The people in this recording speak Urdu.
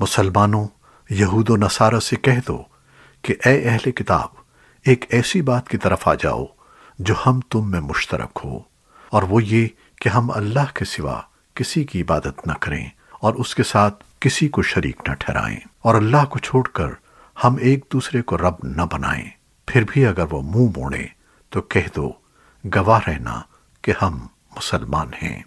مسلمانوں، یہود و نصارہ سے کہہ دو کہ اے اہل کتاب، ایک ایسی بات کی طرف آ جاؤ جو ہم تم میں مشترک ہو، اور وہ یہ کہ ہم اللہ کے سوا کسی کی عبادت نہ کریں اور اس کے ساتھ کسی کو شریک نہ ٹھہرائیں، اور اللہ کو چھوڑ کر ہم ایک دوسرے کو رب نہ بنائیں۔ پھر بھی اگر وہ منہ موڑے تو کہہ دو، گواہ رہنا کہ ہم مسلمان ہیں۔